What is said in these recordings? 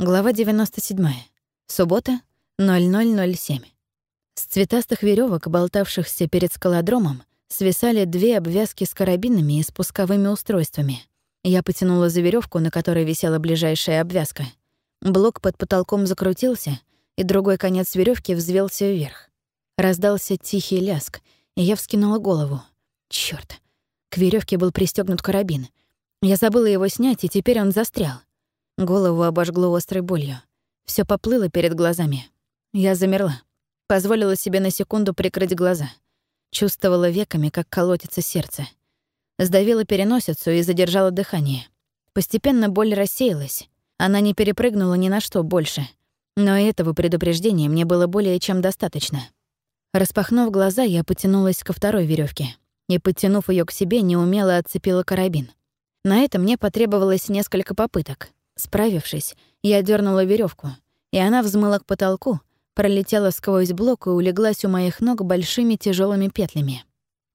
Глава 97. Суббота, 00.07. С цветастых веревок, болтавшихся перед скалодромом, свисали две обвязки с карабинами и спусковыми устройствами. Я потянула за веревку, на которой висела ближайшая обвязка. Блок под потолком закрутился, и другой конец веревки взвелся вверх. Раздался тихий ляск, и я вскинула голову. Чёрт! К веревке был пристегнут карабин. Я забыла его снять, и теперь он застрял. Голову обожгло острой болью. Все поплыло перед глазами. Я замерла. Позволила себе на секунду прикрыть глаза. Чувствовала веками, как колотится сердце. Сдавила переносицу и задержала дыхание. Постепенно боль рассеялась. Она не перепрыгнула ни на что больше. Но этого предупреждения мне было более чем достаточно. Распахнув глаза, я потянулась ко второй веревке и, подтянув ее к себе, неумело отцепила карабин. На это мне потребовалось несколько попыток. Справившись, я дернула веревку, и она взмыла к потолку, пролетела сквозь блок и улеглась у моих ног большими тяжелыми петлями.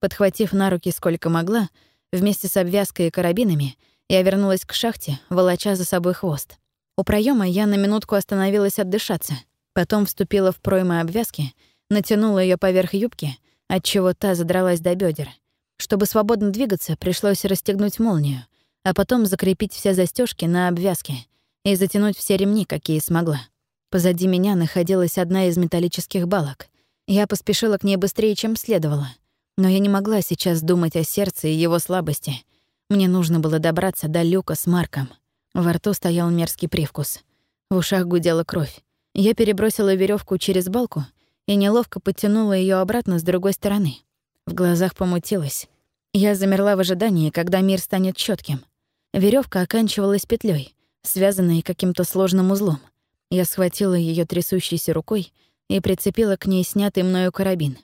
Подхватив на руки сколько могла, вместе с обвязкой и карабинами, я вернулась к шахте, волоча за собой хвост. У проема я на минутку остановилась отдышаться, потом вступила в проймы обвязки, натянула ее поверх юбки, отчего та задралась до бедер. Чтобы свободно двигаться, пришлось расстегнуть молнию, а потом закрепить все застежки на обвязке и затянуть все ремни, какие смогла. Позади меня находилась одна из металлических балок. Я поспешила к ней быстрее, чем следовало. Но я не могла сейчас думать о сердце и его слабости. Мне нужно было добраться до люка с Марком. Во рту стоял мерзкий привкус. В ушах гудела кровь. Я перебросила веревку через балку и неловко подтянула ее обратно с другой стороны. В глазах помутилась. Я замерла в ожидании, когда мир станет четким. Веревка оканчивалась петлей, связанной каким-то сложным узлом. Я схватила ее трясущейся рукой и прицепила к ней снятый мною карабин.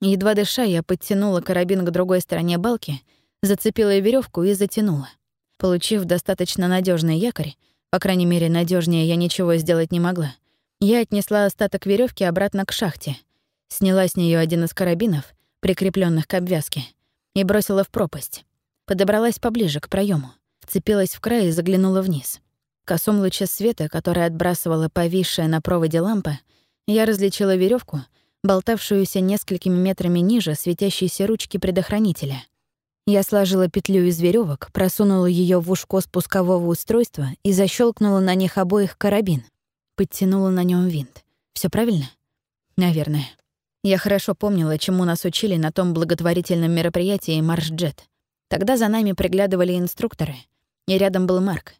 Едва дыша, я подтянула карабин к другой стороне балки, зацепила веревку и затянула. Получив достаточно надежный якорь, по крайней мере, надежнее я ничего сделать не могла, я отнесла остаток веревки обратно к шахте, сняла с нее один из карабинов, прикрепленных к обвязке, и бросила в пропасть. Подобралась поближе к проему вцепилась в край и заглянула вниз. В косом луче света, который отбрасывала повисшая на проводе лампа, я различила веревку, болтавшуюся несколькими метрами ниже светящейся ручки предохранителя. Я сложила петлю из веревок, просунула ее в ушко спускового устройства и защелкнула на них обоих карабин. Подтянула на нем винт. Все правильно? Наверное. Я хорошо помнила, чему нас учили на том благотворительном мероприятии «Марш-джет». Тогда за нами приглядывали инструкторы — и рядом был Марк.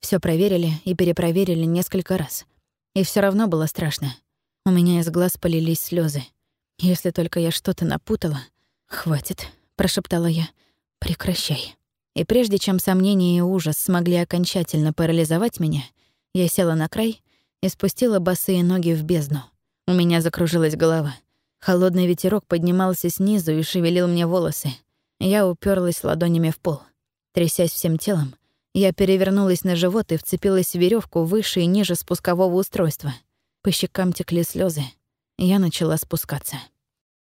Все проверили и перепроверили несколько раз. И все равно было страшно. У меня из глаз полились слезы. Если только я что-то напутала... «Хватит», — прошептала я. «Прекращай». И прежде чем сомнения и ужас смогли окончательно парализовать меня, я села на край и спустила босые ноги в бездну. У меня закружилась голова. Холодный ветерок поднимался снизу и шевелил мне волосы. Я уперлась ладонями в пол. Трясясь всем телом, я перевернулась на живот и вцепилась в веревку выше и ниже спускового устройства. По щекам текли слезы. Я начала спускаться.